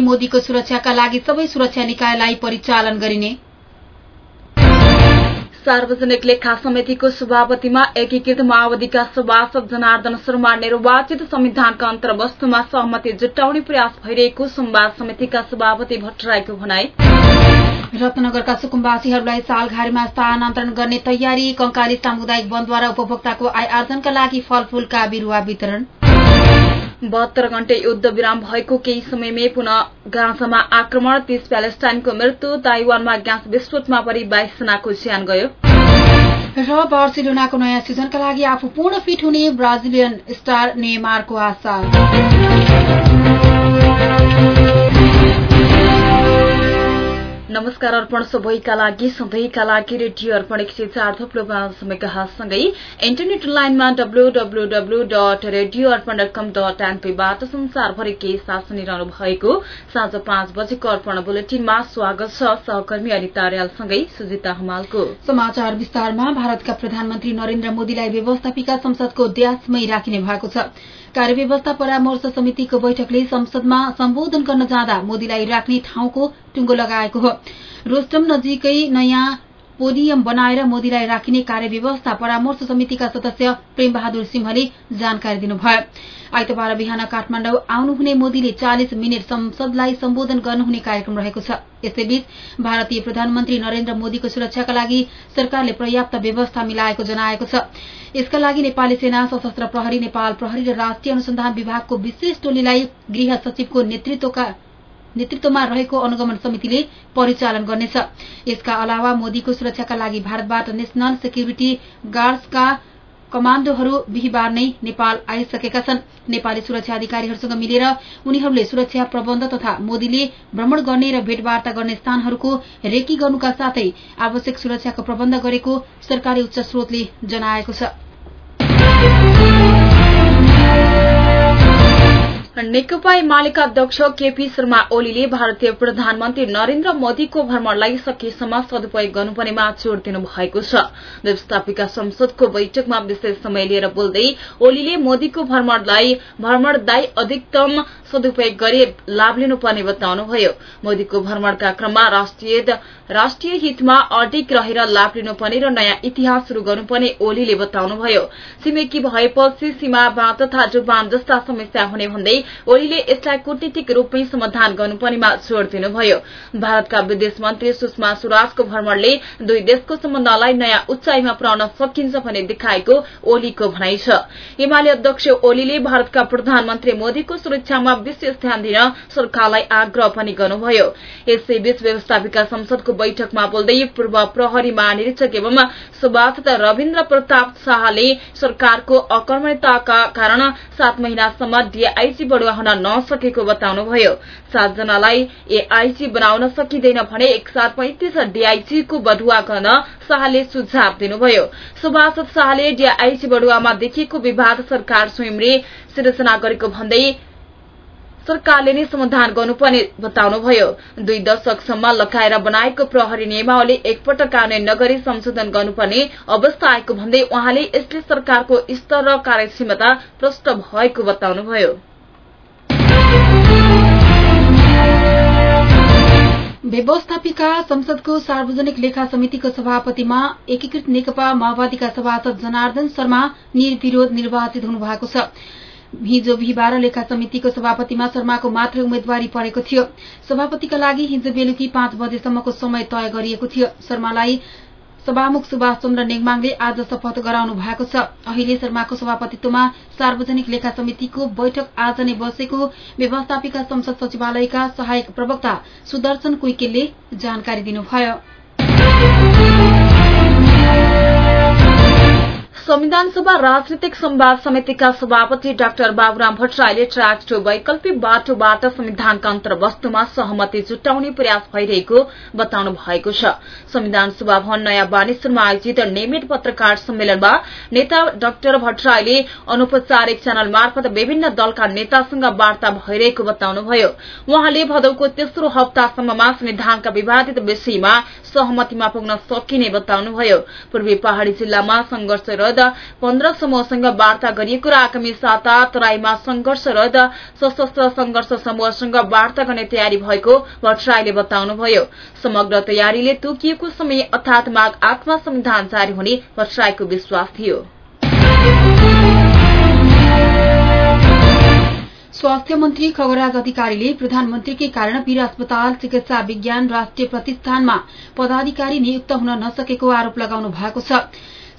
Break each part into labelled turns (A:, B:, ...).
A: मोदीको सुरक्षाका लागि सबै सुरक्षा निकायलाई परिचालन गरिने।
B: सार्वजनिक लेखा समितिको सभापतिमा एकीकृत माओवादीका सभासद जनार्दन शर्मा निर्वाचित संविधानका अन्तर्वस्तुमा सहमति जुटाउने प्रयास भइरहेको संवाद समितिका सभापति भट्टराईको भनाई।
A: रत्नगरका सुकुम्बासीहरूलाई सालघारीमा स्थानान्तरण गर्ने तयारी कंकाली सामुदायिक वनद्वारा उपभोक्ताको आय आर्जनका लागि फलफूलका बिरूवा वितरण।
B: बहत्तर घण्टे युद्ध विराम भएको केही समयमै पुनः गाँसामा आक्रमण तीस प्यालेस्टाइनको मृत्यु ताइवानमा ग्यास विस्फोटमा परि बाइस जनाको ज्यान गयो।
A: र बार्सिलोनाको नयाँ सिजनका लागि आफू पूर्ण फिट हुने ब्राजिलियन स्टार नेमारको आशा।
B: नमस्कार अर्पण सबैका लागि सधैँका लागि रेडियो अर्पण एक सय चार थप्लो पाँच इन्टरनेट लाइनमा W W W dot radio Arpan dot com dot एनपीबाट संसारभरि केही साथ सुनिरहनु भएको साँझ पाँच बजेको अर्पण बुलेटिनमा स्वागत छ सहकर्मी अनिता अर्यालसँगै सुजिता हमालको।
A: समाचार विस्तारमा भारतका प्रधानमन्त्री नरेन्द्र मोदीलाई व्यवस्थापिका संसदको ड्यासमै राखिने भएको छ। कार्यव्यवस्था परामर्श समितिको बैठकले संसदमा सम्बोधन गर्न जाँदा मोदीलाई राख्ने ठाउँको टुङ्गो लगाएको हो। रोस्टम नजिकै नयाँ पोडियम बनाएर मोदीलाई राखिने कार्यव्यवस्था परामर्श समितिका सदस्य प्रेम बहादुर सिंहले जानकारी दिनुभयो। आइतबार बिहान काठमाडौँ आउनुहुने मोदीले चालिस मिनट संसदलाई सम्बोधन गर्नुहुने कार्यक्रम रहेको छ। यसैबीच भारतीय प्रधानमन्त्री नरेन्द्र मोदीको सुरक्षाका लागि सरकारले पर्याप्त व्यवस्था मिलाएको जनाएको छ। यसका लागि नेपाली सेना सशस्त्र प्रहरी नेपाल प्रहरी र राष्ट्रिय अनुसन्धान विभागको विशेष टोलीलाई गृह सचिवको नेतृत्वका नेतृत्वमा रहेको अनुगमन समितिले परिचालन गर्नेछ। यसका अलावा मोदीको सुरक्षाका लागि भारतबाट नेशनल सेक्युरिटी गार्ड्सका कमाण्डोहरू बिहिबार नै नेपाल आइसकेका छन्। नेपाली सुरक्षा अधिकारीहरूसँग मिलेर उनीहरूले सुरक्षा प्रबन्ध तथा मोदीले भ्रमण गर्ने र भेटवार्ता गर्ने स्थानहरूको रेकी गर्नुका साथै आवश्यक सुरक्षाको प्रबन्ध गरेको सरकारी उच्च स्रोतले जनाएको छ।
B: नेकपा एमालेका अध्यक्ष केपी शर्मा ओलीले भारतीय प्रधानमन्त्री नरेन्द्र मोदीको भ्रमणलाई सकेसम्म सदुपयोग गर्नुपर्नेमा जोड़ दिनु भएको छ। व्यवस्थापिका संसदको बैठकमा विशेष समय लिएर बोल्दै ओलीले मोदीको भ्रमणलाई भ्रमणदायी अधिकतम सदुपयोग गरी लाभ लिनुपर्ने बताउनुभयो। मोदीको भ्रमणका क्रममा राष्ट्रिय हितमा अडिक रहेर लाभ लिनुपर्ने र नयाँ इतिहास शुरू गर्नुपर्ने ओलीले बताउनुभयो। छिमेकी भएपछि सीमामा तथा डुबान जस्ता समस्या हुने भन्दै ओलीले यसलाई कूटनीतिक रूपमै समाधान गर्नुपर्नेमा जोड़ दिनुभयो। भारतका विदेश मन्त्री सुषमा स्वराजको भ्रमणले दुई देशको सम्बन्धलाई नयाँ उचाइमा पुर्याउन सकिन्छ भन्ने देखाएको ओलीको भनाइ छ। एमाले अध्यक्ष ओलीले भारतका प्रधानमन्त्री मोदीको सुरक्षामा विशेष ध्यान दिन सरकारलाई आग्रह पनि गर्नुभयो। यसैबीच व्यवस्थापिका संसदको बैठकमा बोल्दै पूर्व प्रहरी महानिरीक्षक एवं सभासद रविन्द्र प्रताप शाहले सरकारको अकर्मण्यताका कारण सात महिनासम्म डीआईजी बढुवा हुन नसकेको बताउनुभयो। सातजनालाई एआईजी बनाउन सकिँदैन भने एक साथ पैंतिस डीआईजीको बढुवा गर्न शाहले सुझाव दिनुभयो। सभासद शाहले डीआईजी बढुवामा देखिएको विवाद सरकार स्वयंले सिर्जना गरेको भन्दै सरकारले नै समाधान गर्नुपर्ने बताउनुभयो। दुई दशकसम्म लगाएर बनाएको प्रहरी नियमावली एकपटक कार्यान्वयन नगरी संशोधन गर्नुपर्ने अवस्था आएको भन्दै उहाँले यसले सरकारको स्तर र कार्यक्षमता प्रष्ट भएको बताउनुभयो।
A: व्यवस्थापिका संसदको सार्वजनिक लेखा समितिको सभापतिमा एकीकृत नेकपा माओवादीका सभासद जनार्दन शर्मा निर्विरोध निर्वाचित हुनुभएको छ। हिजो बिहिबार लेखा समितिको सभापतिमा शर्माको मात्रै उम्मेद्वारी परेको थियो। सभापतिका लागि हिजो बेलुकी पाँच बजेसम्मको समय तय गरिएको थियो। शर्मालाई सभामुख सुभाष चन्द्र नेङमाङले आज शपथ गराउनु भएको छ। अहिले शर्माको सभापतित्वमा सार्वजनिक लेखा समितिको बैठक आज नै बसेको व्यवस्थापिका संसद सचिवालयका सहायक प्रवक्ता सुदर्शन कुइकेलले जानकारी दिनुभयो।
B: संविधान सभा राजनीतिक संवाद समितिका सभापति डाक्टर बाबुराम भट्टराईले ट्र्याक टू वैकल्पिक बाटोबाट संविधानका अन्तर्वस्तुमा सहमति जुटाउने प्रयास भइरहेको बताउनु भएको छ। संविधान सभा भवन नयाँ बानेश्वरमा आयोजित नियमित पत्रकार सम्मेलनमा नेता डाक्टर भट्टराईले अनौपचारिक च्यानल मार्फत विभिन्न दलका नेतासँग वार्ता भइरहेको बताउनुभयो। उहाँले भदौको तेस्रो हप्तासम्ममा संविधानका विवादित विषयमा सहमतिमा पुग्न सकिने बताउनुभयो। पूर्वी पहाड़ी जिल्लामा संघर्षरत सहित पन्ध्र समूहसँग वार्ता गरिएको र आगामी साता तराईमा संघर्षरत सशस्त्र संघर्ष समूहसँग वार्ता गर्ने तयारी भएको भट्टराईले बताउनुभयो। समग्र तयारीले तोकिएको समय अर्थात माघ आठमा संविधान जारी हुने भट्टराईको विश्वास थियो।
A: स्वास्थ्य मन्त्री खगराज अधिकारीले प्रधानमन्त्रीकै कारण वीर अस्पताल चिकित्सा विज्ञान राष्ट्रिय प्रतिष्ठानमा पदाधिकारी नियुक्त हुन नसकेको आरोप लगाउनु भएको छ।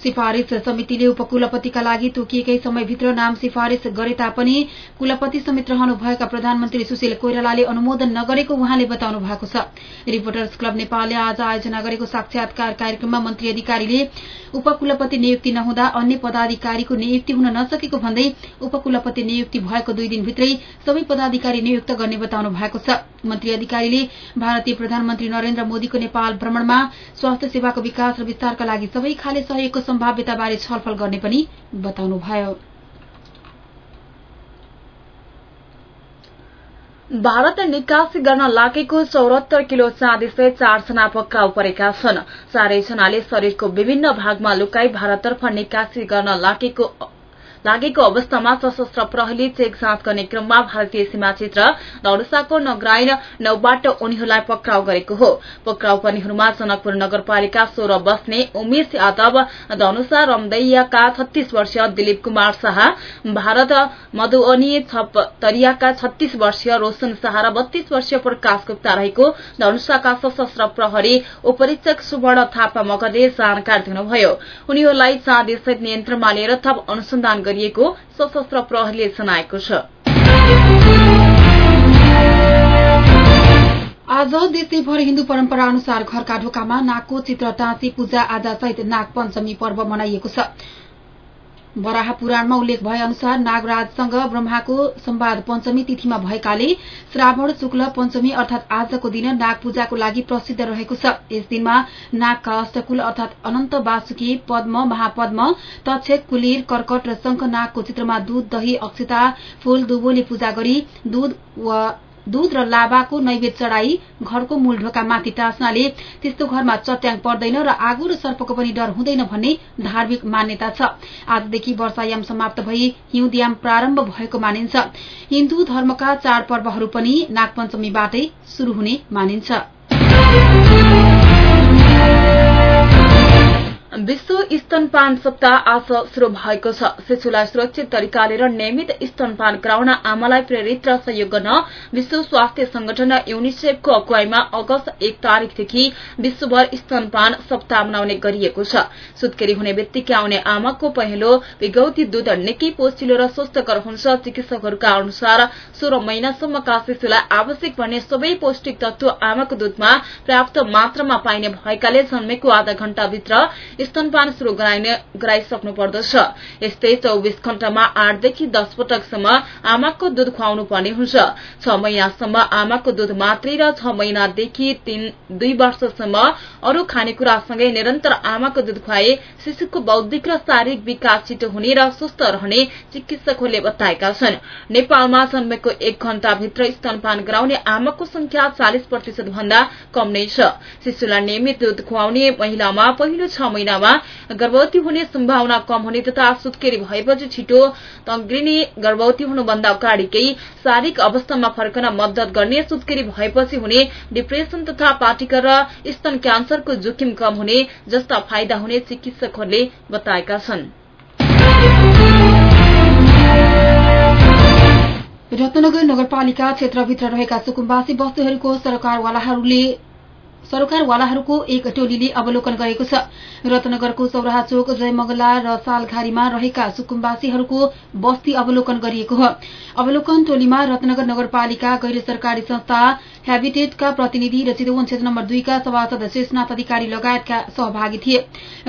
A: सिफारिश समितिले उपकुलपतिका लागि तोकिएकै समयभित्र नाम सिफारिश गरे तापनि कुलपति समेत रहनुभएका प्रधानमन्त्री सुशील कोइरालाले अनुमोदन नगरेको उहाँले बताउनु भएको छ। रिपोर्टर्स क्लब नेपालले आज आयोजना गरेको साक्षात्कार कार्यक्रममा मन्त्री अधिकारीले उपकुलपति नियुक्ति नहुँदा अन्य पदाधिकारीको नियुक्ति हुन नसकेको भन्दै उपकुलपति नियुक्ति भएको दुई दिनभित्रै सबै पदाधिकारी नियुक्त गर्ने बताउनु भएको छ। मन्त्री अधिकारीले भारतीय प्रधानमन्त्री नरेन्द्र मोदीको नेपाल भ्रमणमा स्वास्थ्य सेवाको विकास र विस्तारका लागि सबै खाले सहयोगको सम्भाव्यताबारे छलफल गर्ने पनि बताउनुभयो।
B: भारत निकासी गर्न लागेको चौरात्तर किलो चाँदीसहित चारजना पक्राउ परेका छन्। चारैजनाले शरीरको विभिन्न भागमा लुकाई भारततर्फ निकासी गर्न लागेको लागेको अवस्थामा सशस्त्र प्रहरीले चेक जाँच गर्ने क्रममा भारतीय सीमा क्षेत्र धनुषाको नगराइन नौबाट उनीहरूलाई पक्राउ गरेको हो। पक्राउ पर्नेहरूमा जनकपुर नगरपालिका सोह्र बस्ने उमेश यादव धनुषा रमदैयाका छत्तीस वर्षीय दिलीप कुमार शाह भारत मधुवनी तरियाका छत्तीस वर्षीय रोशन शाह र बत्तीस वर्षीय प्रकाश गुप्ता रहेको धनुषाका सशस्त्र प्रहरी उपरीक्षक सुवर्ण थापा मगरले जानकारी दिनुभयो। उनीहरूलाई चाँदीसहित नियन्त्रणमा लिएर थप अनुसन्धान गरिएको सशस्त्र प्रहरीले जनाएको छ।
A: आज देशैभर हिन्दू परम्परा अनुसार घरका ढोकामा नागको चित्र टाँसी पूजा आजा सहित नाग पञ्चमी पर्व मनाइएको छ। वराह पुराणमा उल्लेख भए अनुसार नागराजसँग ब्रह्माको सम्वाद पञ्चमी तिथिमा भएकाले श्रावण शुक्ल पञ्चमी अर्थात आजको दिन नाग पूजाको लागि प्रसिद्ध रहेको छ। यस दिनमा नागका अष्टकुल अर्थात अनन्त वासुकी पद्म महापद्म तक्षक कुलिर कर्कट र शंख नागको चित्रमा दूध दही अक्षता फूल दुबोले पूजा गरी दूध दूध र लाभाको नैवेद्य चढ़ाई घरको मूल ढोका माथि टाँच्नाले त्यस्तो घरमा चट्याङ पर्दैन र आगो र सर्पको पनि डर हुँदैन भन्ने धार्मिक मान्यता छ। आजदेखि वर्षायाम समाप्त भई हिउँदयाम प्रारम्भ भएको मानिन्छ। हिन्दू धर्मका चाडपर्वहरू पनि नागपञ्चमीबाटै शुरू हुने मानिन्छ।
B: विश्व स्तनपान सप्ताह आज शुरू भएको छ। शिशुलाई सुरक्षित तरिकाले र नियमित स्तनपान गराउन आमालाई प्रेरित र सहयोग गर्न विश्व स्वास्थ्य संगठन युनिसेफको अगुवाईमा अगस्त एक तारीकदेखि विश्वभर स्तनपान सप्ताह मनाउने गरिएको छ। सुत्केरी हुने बित्तिकै आउने आमाको पहिलो विगौती दूध निकै पोसिलो र स्वस्थकर हुन्छ। चिकित्सकहरूका अनुसार सोह्र महिनासम्मका शिशुलाई आवश्यक पर्ने सबै पौष्टिक तत्व आमाको दूधमा पर्याप्त मात्रामा पाइने भएकाले जन्मेको आधा घण्टाभित्र स्तनपान शुरू गराइसक्नु पर्दछ यस्तै चौविस घण्टामा आठदेखि दस पटकसम्म आमाको दूध खुवाउनु पर्ने हुन्छ। छ महिनासम्म आमाको दूध मात्रै र छ महिनादेखि दुई वर्षसम्म अरू खानेकुरासँगै निरन्तर आमाको दूध खुवाए शिशुको बौद्धिक र शारीरिक विकास छिटो हुने र स्वस्थ रहने चिकित्सकहरूले बताएका छन्। नेपालमा जन्मेको एक घण्टाभित्र स्तनपान गराउने आमाको संख्या चालिस प्रतिशत भन्दा कम नै छ। शिशुलाई नियमित दूध खुवाउने महिलामा पहिलो छ महिना महिनामा गर्भवती हुने सम्भावना कम हुने तथा सुत्केरी भएपछि छिटो तङ्ग्रिने गर्भवती हुनुभन्दा अगाडिकै शारीरिक अवस्थामा फर्कन मद्दत गर्ने सुत्केरी भएपछि हुने डिप्रेसन तथा पाटिका र स्तन क्यान्सरको जोखिम कम हुने जस्ता फाइदा हुने चिकित्सकहरूले बताएका छन्।
A: रत्नगर नगरपालिका क्षेत्रभित्र रहेका सुकुम्बासी बस्तीहरूको सरकारवालाहरूले सरकारवालाहरूको एक टोलीले अवलोकन गरेको छ। रत्नगरको चौराहा चोक जयमगला र सालघारीमा रहेका सुकुम्बासीहरूको बस्ती अवलोकन गरिएको हो। अवलोकन टोलीमा रत्नगर नगरपालिका गैर सरकारी संस्था हेबिटेटका प्रतिनिधि र चितवन क्षेत्र नम्बर दुईका सभासद शेषनाथ अधिकारी लगायतका सहभागी थिए।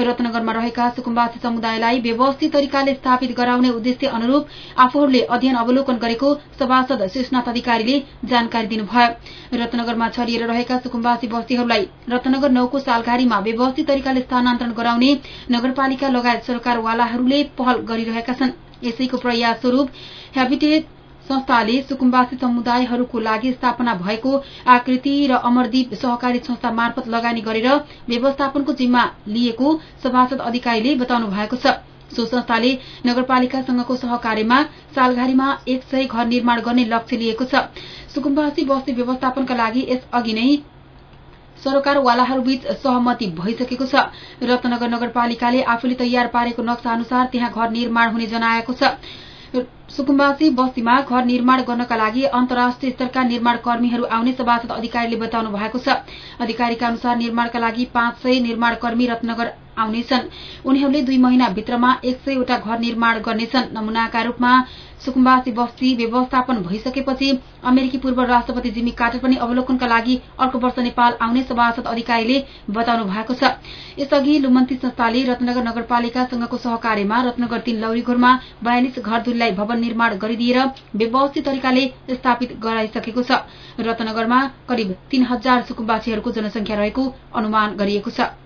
A: रत्नगरमा रहेका सुकुम्बासी समुदायलाई व्यवस्थित तरिकाले स्थापित गराउने उद्देश्य अनुरूप आफूहरूले अध्ययन अवलोकन गरेको सभासद शेषनाथ अधिकारीले जानकारी दिनुभयो। रत्नगरमा छरिएर रहेका सुकुम्बासी बस्तीहरूलाई रत्नगर नौको सालघारीमा व्यवस्थित तरिकाले स्थानान्तरण गराउने नगरपालिका लगायत सरकारवालाहरूले पहल गरिरहेका छन्। यसैको प्रयास स्वरूप हेबिटेट संस्थाले सुकुम्बासी समुदायहरूको लागि स्थापना भएको आकृति र अमरदीप सहकारी संस्था मार्फत लगानी गरेर व्यवस्थापनको जिम्मा लिएको सभासद अधिकारीले बताउनु भएको छ। सो संस्थाले नगरपालिकासँगको सहकार्यमा सालघारीमा एक सय घर निर्माण गर्ने लक्ष्य लिएको छ। सुकुम्बासी बस्ती व्यवस्थापनका लागि यस अघि नै सरोकारवालाहरूबीच सहमति भइसकेको छ। रत्नगर नगरपालिकाले आफूले तयार पारेको नक्सा अनुसार त्यहाँ घर निर्माण हुने जनाएको छ। सुकुम्बासी बस्तीमा घर निर्माण गर्नका लागि अन्तर्राष्ट्रिय स्तरका निर्माण कर्मीहरू आउने सभासद अधिकारीले बताउनु भएको छ। अधिकारीका अनुसार निर्माणका लागि पाँच सय निर्माण कर्मी रत्नगर आउनेछन्। उनीहरूले दुई महिनाभित्रमा एक सयवटा घर निर्माण गर्नेछन्। नमूनाका रूपमा सुकुम्बासी बस्ती व्यवस्थापन भइसकेपछि अमेरिकी पूर्व राष्ट्रपति जिमी कार्टर पनि अवलोकनका लागि अर्को वर्ष नेपाल आउने सभासद अधिकारीले बताउनु भएको छ। यसअघि लुमन्ती संस्थाले रत्नगर नगरपालिकासँगको सहकार्यमा रत्नगर तीन लौरीघोरमा बयालिस घरधुरीलाई भवन निर्माण गरिदिएर व्यवस्थित तरिकाले स्थापित गराइसकेको छ। रत्नगरमा करिब तीन हजार सुकुम्बासीहरूको जनसंख्या रहेको अनुमान गरिएको छ।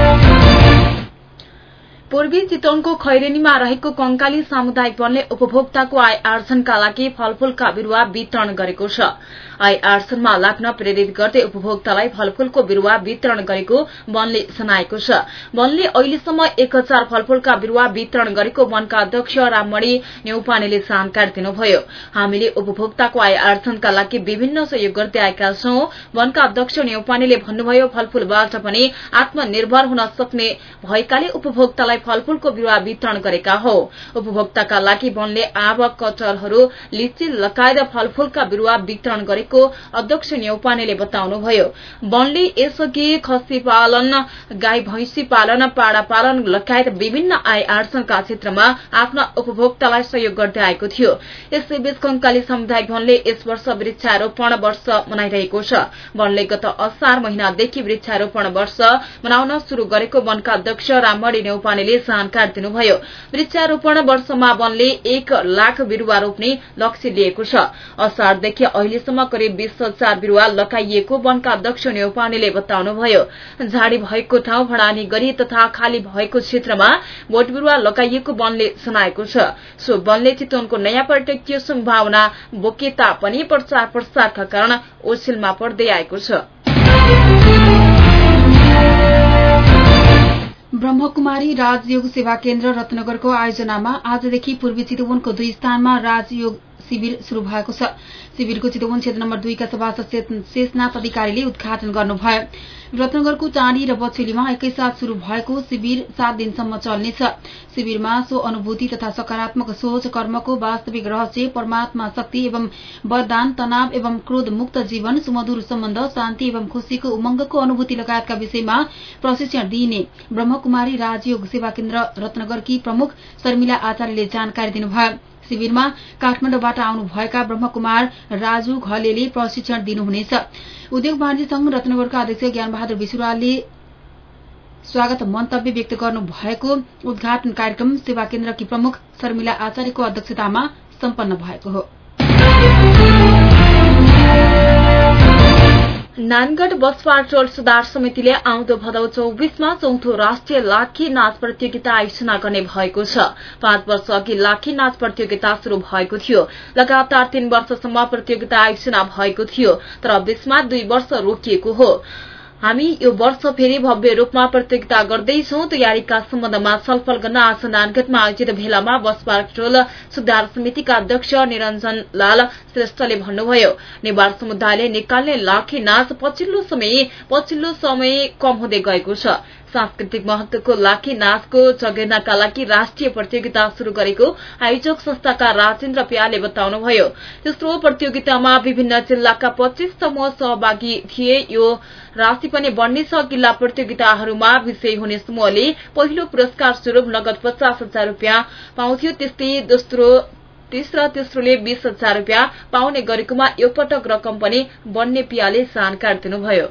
B: पूर्वी चितवनको खैरेनीमा रहेको कंकाली सामुदायिक वनले उपभोक्ताको आय आर्जनका लागि फलफूलका बिरूवा वितरण गरेको छ। आय आर्जनमा लाग्न प्रेरित गर्दै उपभोक्तालाई फलफूलको बिरूवा वितरण गरेको वनले जनाएको छ। वनले अहिलेसम्म एक हजार फलफूलका बिरूवा वितरण गरेको वनका अध्यक्ष राममणि नेउपानेले जानकारी दिनुभयो। हामीले उपभोक्ताको आय आर्जनका लागि विभिन्न सहयोग गर्दै आएका छौं। वनका अध्यक्ष नेउपानेले भन्नुभयो फलफूलबाट पनि आत्मनिर्भर हुन सक्ने भएकाले उपभोक्तालाई फलफूलको बिरूवा वितरण गरेका हो। उपभोक्ताका लागि वनले आव कटहरहरू लिची लगायत फलफूलका बिरूवा वितरण गरेको अध्यक्ष न्यौपानेले बताउनुभयो। वनले यसअघि खसी पालन गाई भैंसी पालन पाडा पालन लगायत विभिन्न आय आर्जनका क्षेत्रमा आफ्ना उपभोक्तालाई सहयोग गर्दै आएको थियो। यसैबीच कंकाली सामुदायिक वनले यस वर्ष वृक्षारोपण वर्ष मनाइरहेको छ। वनले गत असार महिनादेखि वृक्षारोपण वर्ष मनाउन शुरू गरेको वनका अध्यक्ष राममणी नेउपानेले जानकारी दिनुभयो वृक्षारोपण वर्षमा वनले एक लाख बिरूवा रोप्ने लक्ष्य लिएको छ। असारदेखि अहिलेसम्म करिब बीस हजार बिरूवा लगाइएको वनका अध्यक्ष नेउपानेले बताउनुभयो। झाडी भएको ठाउँ भडानी गरी तथा खाली भएको क्षेत्रमा बोट बिरूवा लगाइएको वनले जनाएको छ। सो वनले चितवनको नयाँ पर्यटकीय सम्भावना बोके तापनि प्रचार प्रसारका कारण ओछिलमा पर्दै आएको छ।
A: ब्रह्मकुमारी राजयोग सेवा केन्द्र रत्नगरको आयोजनामा आजदेखि पूर्वी चितवनको दुई स्थानमा राजयोग शिविर शुरू भएको छ। शिविरको चितवन क्षेत्र नम्बर दुईका सभासद शेषनाथ अधिकारीले उद्घाटन गर्नुभयो। रत्नगरको टाँडी र बछेलीमा एकैसाथ शुरू भएको शिविर सात दिनसम्म चल्नेछ। शिविरमा सो अनुभूति तथा सकारात्मक सोच कर्मको वास्तविक रहस्य परमात्मा शक्ति एवं वरदान तनाव एवं क्रोध मुक्त जीवन सुमधुर सम्बन्ध शान्ति एवं खुशीको उमंगको अनुभूति लगायतका विषयमा प्रशिक्षण दिइने ब्रह्मकुमारी राजयोग सेवा केन्द्र रत्नगरकी प्रमुख शर्मिला आचार्यले जानकारी दिनुभयो। शिविरमा काठमाडौँबाट आउनुभएका ब्रह्मकुमार राजु घलेले प्रशिक्षण दिनुहुनेछ। उद्योग वाणिज्य संघ रत्नगरका अध्यक्ष ज्ञानबहादुर विश्वालले स्वागत मन्तव्य व्यक्त गर्नु भएको उद्घाटन कार्यक्रम सेवा केन्द्रकी प्रमुख शर्मिला आचार्यको अध्यक्षतामा सम्पन्न भएको हो।
B: नानगढ बस पार्टोल सुधार समितिले आउँदो भदौ चौबिसमा चौथो राष्ट्रिय लाठी नाच प्रतियोगिता आयोजना गर्ने भएको छ। पाँच वर्ष अघि लाठी नाच प्रतियोगिता शुरू भएको थियो। लगातार तीन वर्षसम्म प्रतियोगिता आयोजना भएको थियो तर बीचमा दुई वर्ष रोकिएको हो। हामी यो वर्ष फेरि भव्य रूपमा प्रतियोगिता गर्दैछौ। तयारीका सम्बन्धमा छलफल गर्न आज नानगढमा आयोजित भेलामा बस पार्टोल सुधार समितिका अध्यक्ष निरञ्जन लाल श्रेष्ठले भन्नुभयो नेवार समुदायले निकाल्ने लाठी नाच पछिल्लो समय पछिल्लो समय कम हुँदै गएको छ। सांस्कृतिक महत्वको लाठी नाचको जगेर्नाका लागि राष्ट्रिय प्रतियोगिता शुरू गरेको आयोजक संस्थाका राजेन्द्र प्याले बताउनुभयो। तेस्रो प्रतियोगितामा विभिन्न जिल्लाका पच्चीस समूह सहभागी थिए। यो राशि पनि बढ्नेछ। जिल्ला प्रतियोगिताहरूमा विजयी हुने समूहले पहिलो पुरस्कार स्वरूप नगद पचास हजार रूपियाँ पाउँथ्यो। त्यस्तै दोस्रो तेस्रो तेस्रोले बीस हजार रूपियाँ पाउने गरेकोमा यो पटक रकम पनि बढ्ने पियाले जानकारी दिनुभयो।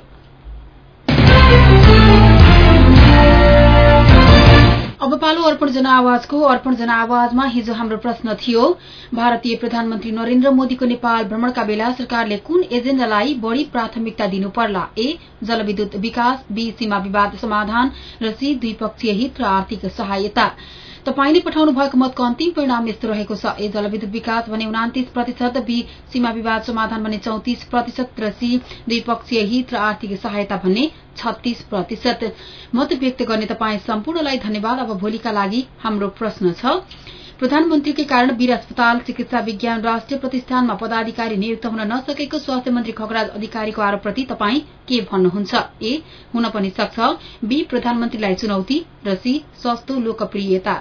A: अब पालो अर्पण जनआवाजको अर्पण जनआवाजमा हिजो हाम्रो प्रश्न थियो भारतीय प्रधानमन्त्री नरेन्द्र मोदीको नेपाल भ्रमणका बेला सरकारले कुन एजेण्डालाई बढ़ी प्राथमिकता दिनु पर्ला ए जलविद्युत विकास बी सीमा विवाद समाधान र सी द्विपक्षीय हित र आर्थिक सहायता। तपाईँले पठाउनु भएको मतको अन्तिम परिणाम यस्तो रहेको छ। ए जलविद्युत विकास भने उनातिस प्रतिशत बी सीमा विवाद समाधान भने चौतिस प्रतिशत र सी द्विपक्षीय हित र आर्थिक सहायता भन्ने छत्तीस प्रतिशत। मत व्यक्त गर्ने तपाईँ सम्पूर्णलाई धन्यवाद। अब भोलिका लागि हाम्रो प्रश्न छ। प्रधानमन्त्रीकै कारण वीर अस्पताल चिकित्सा विज्ञान राष्ट्रिय प्रतिष्ठानमा पदाधिकारी नियुक्त हुन नसकेको स्वास्थ्य मन्त्री खगराज अधिकारीको आरोपप्रति तपाईँ के भन्नुहुन्छ? ए हुन पनि सक्छ। बी प्रधानमन्त्रीलाई चुनौती र सी सस्तो लोकप्रियता।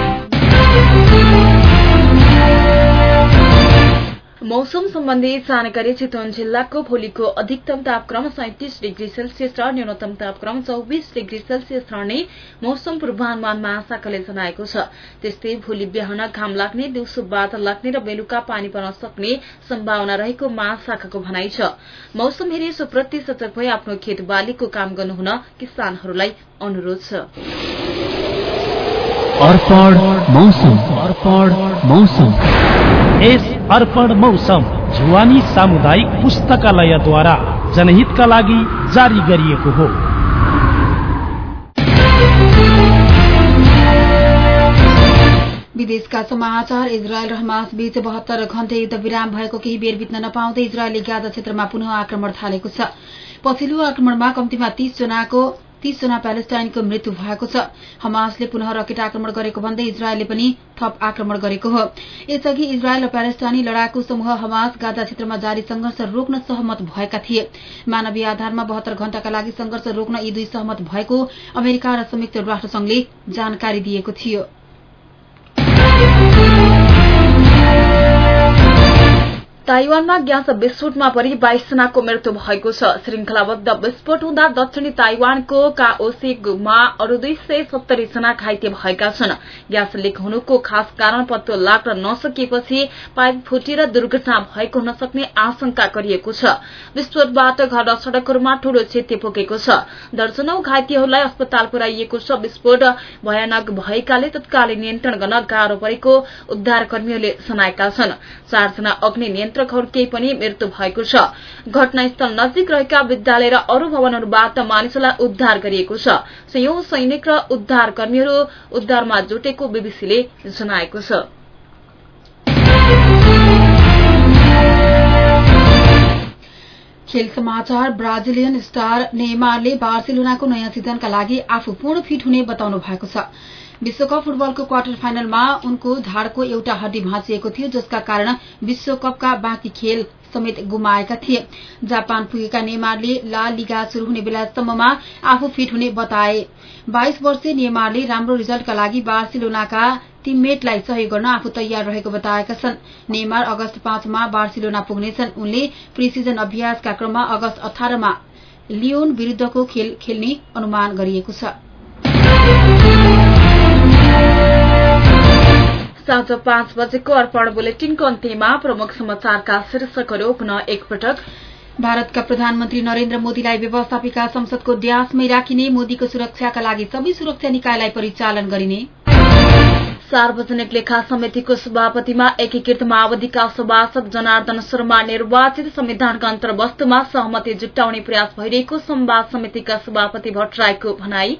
B: मौसम सम्बन्धी जानकारी चितवन जिल्लाको भोलिको अधिकतम तापक्रम सैतिस डिग्री सेल्सियस र न्यूनतम तापक्रम चौबिस डिग्री सेल्सियस रहने मौसम पूर्वानुमान महाशाखाले जनाएको छ। त्यस्तै भोलि बिहान घाम लाग्ने दिउँसो बादल लाग्ने र बेलुका पानी पर्न सक्ने सम्भावना रहेको महाशाखाको भनाइ छ। मौसम हेरी सुप्रति सचक भई आफ्नो खेत बालीको काम गर्नुहुन किसानहरूलाई अनुरोध छ।
C: मौसम अर्पण मौसम
D: जुवानी सामुदायिक पुस्तकालयद्वारा जनहितका लागि जारी गरिएको हो।
A: विदेशका समाचार इजरायल र हमास बीच बहत्तर घण्टे युद्ध विराम भएको केही बेर बित्न नपाउँदै इजरायलले गाजा क्षेत्रमा पुनः आक्रमण थालेको छ। पछिल्लो आक्रमणमा कम्तीमा तीस जनाको तीसजना प्यालेस्टाइनको मृत्यु भएको छ। हमासले पुनः रकेट आक्रमण गरेको भन्दै इजरायलले पनि थप आक्रमण गरेको हो। यसअघि इजरायल र प्यालेस्टाइनी लडाकु समूह हमास गाजा क्षेत्रमा जारी संघर्ष रोक्न सहमत भएका थिए। मानवीय आधारमा बहत्तर घण्टाका लागि संघर्ष रोक्न यी दुई सहमत भएको अमेरिका र संयुक्त राष्ट्र संघले जानकारी दिएको थियो।
B: ताइवानमा ग्यास विस्फोटमा परि बाइस जनाको मृत्यु भएको छ। श्रृंखलाबद्ध विस्फोट हुँदा दक्षिणी ताइवानको काओसेगमा अरू दुई सय सत्तरी जना घाइते भएका छन्। ग्यास लिक हुनुको खास कारण पत्तो लाग्न नसकिएपछि पाइप फुटेर दुर्घटना भएको हुन सक्ने आशंका गरिएको छ। विस्फोटबाट घर सड़कहरूमा ठूलो क्षति पुगेको छ। दर्जनौ घाइतेहरूलाई अस्पताल पुर्याइएको छ विस्फोट। भयानक भएकाले तत्कालीन नियन्त्रण गर्न गाह्रो परेको उद्धारकर्मीहरूले जनाएका छन्। चारजना अग्नि नियन्त्रकहरू केही पनि मृत्यु भएको छ। घटनास्थल नजिक रहेका विद्यालय र अरू भवनहरूबाट मानिसहरूलाई उद्धार गरिएको छ। सयौं सैनिक र उद्धारकर्मीहरू उद्धारमा जुटेको बीबीसीले जनाएको छ।
A: खेल समाचार ब्राजिलियन स्टार नेमारले बार्सिलोनाको नयाँ सिजनका लागि आफू पूर्ण फिट हुने बताउनु भएको छ। विश्वकप फुटबलको क्वार्टर फाइनलमा उनको ढाडको एउटा हड्डी भाँचिएको थियो जसका कारण विश्वकपका बाँकी खेल समेत गुमाएका थिए। जापान पुगेका नेमारले ला लिगा शुरू हुने बेलासम्ममा आफू फिट हुने बताए। बाइस वर्षीय नेमारले राम्रो रिजल्टका लागि बार्सिलोनाका टिममेटलाई सहयोग गर्न आफू तयार रहेको बताएका छन्। नेमार अगस्त पाँचमा बार्सिलोना पुग्नेछन्। उनले प्रिसिजन अभ्यासका क्रममा अगस्त अठारमा लियोन विरूद्धको खेल खेल्ने अनुमान गरिएको छ।
B: साँझ पाँच बजेको अर्पण बुलेटिनको अन्त्यमा प्रमुख समाचारका शीर्षकहरू पुनः एकपटक।
A: भारतका प्रधानमन्त्री नरेन्द्र मोदीलाई व्यवस्थापिका संसदको ड्यासमै राखिने मोदीको सुरक्षाका लागि सबै सुरक्षा निकायलाई परिचालन गरिने।
B: सार्वजनिक लेखा समितिको सभापतिमा एकीकृत माओवादीका सभासद जनार्दन शर्मा निर्वाचित संविधानका अन्तर्वस्तुमा सहमति जुटाउने प्रयास भइरहेको संवाद समितिका सभापति भट्टराईको भनाई।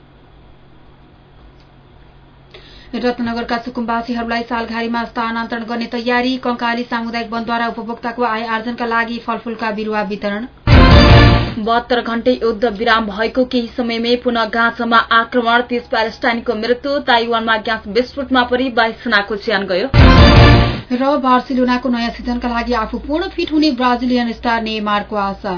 B: रत्नगरका सुकुम्बासीहरूलाई सालघारीमा स्थानान्तरण गर्ने तयारी कंकाली सामुदायिक वनद्वारा उपभोक्ताको आय आर्जनका लागि फलफूलका बिरूवा वितरण। बहत्तर घण्टे युद्ध विराम भएको केही समयमै पुनः गाँचामा आक्रमण तीस प्यालेस्टाइनको मृत्यु ताइवानमा ग्यास विस्फोटमा परि बाइस जनाको ज्यान गयो। र बार्सिलोनाको नयाँ सिजनका लागि आफू पूर्ण फिट हुने ब्राजिलियन स्टार नेमारको आशा।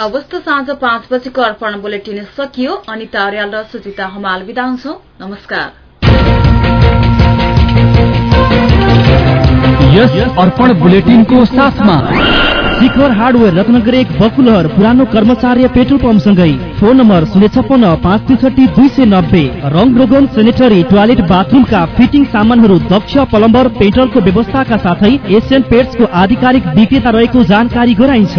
B: अवस्था साँझ पाँच बजेको अर्पण बुलेटिन सकियो। अनिता अर्याल र सुजिता हमाल विदा नमस्कार।
E: यस अर्पण बुलेटिनको साथमा
D: शिखर हार्डवेयर रत्नगर एक बकुलहर पुरानो कर्मचार्य पेट्रोल पम्प सँगै फोन नम्बर शून्य छप्पन्न पाँच त्रिसठी दुई सय नब्बे। रङ रोगन सेनेटरी टोयलेट बाथरुमका फिटिङ सामानहरू दक्ष प्लम्बर पेट्रोलको व्यवस्थाका साथै एसियन पेट्सको आधिकारिक विक्रेता रहेको जानकारी गराइन्छ।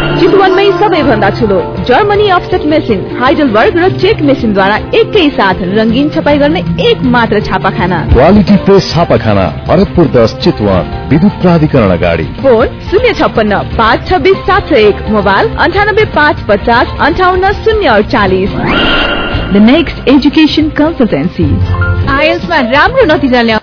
F: चितवनमै सबैभन्दा ठुलो जर्मनी अफसेट मेसिन हाइडलबर्ग र चेक मेसिनद्वारा एकै साथ रङ्गीन छपाई गर्ने एक मात्र छापाखाना।
G: क्वालिटी प्रेस छापाखाना भरतपुर दस चितवन विद्युत प्राधिकरण अगाडि।
F: फोन शून्य छप्पन्न पाँच छब्बिस सात सय एक मोबाइल अन्ठानब्बे पाँच पचास अन्ठाउन्न शून्य अडचालिस द नेक्स्ट एजुकेसन कन्सल्टेन्सी आइएल्समा राम्रो नतिजा ल्याउ।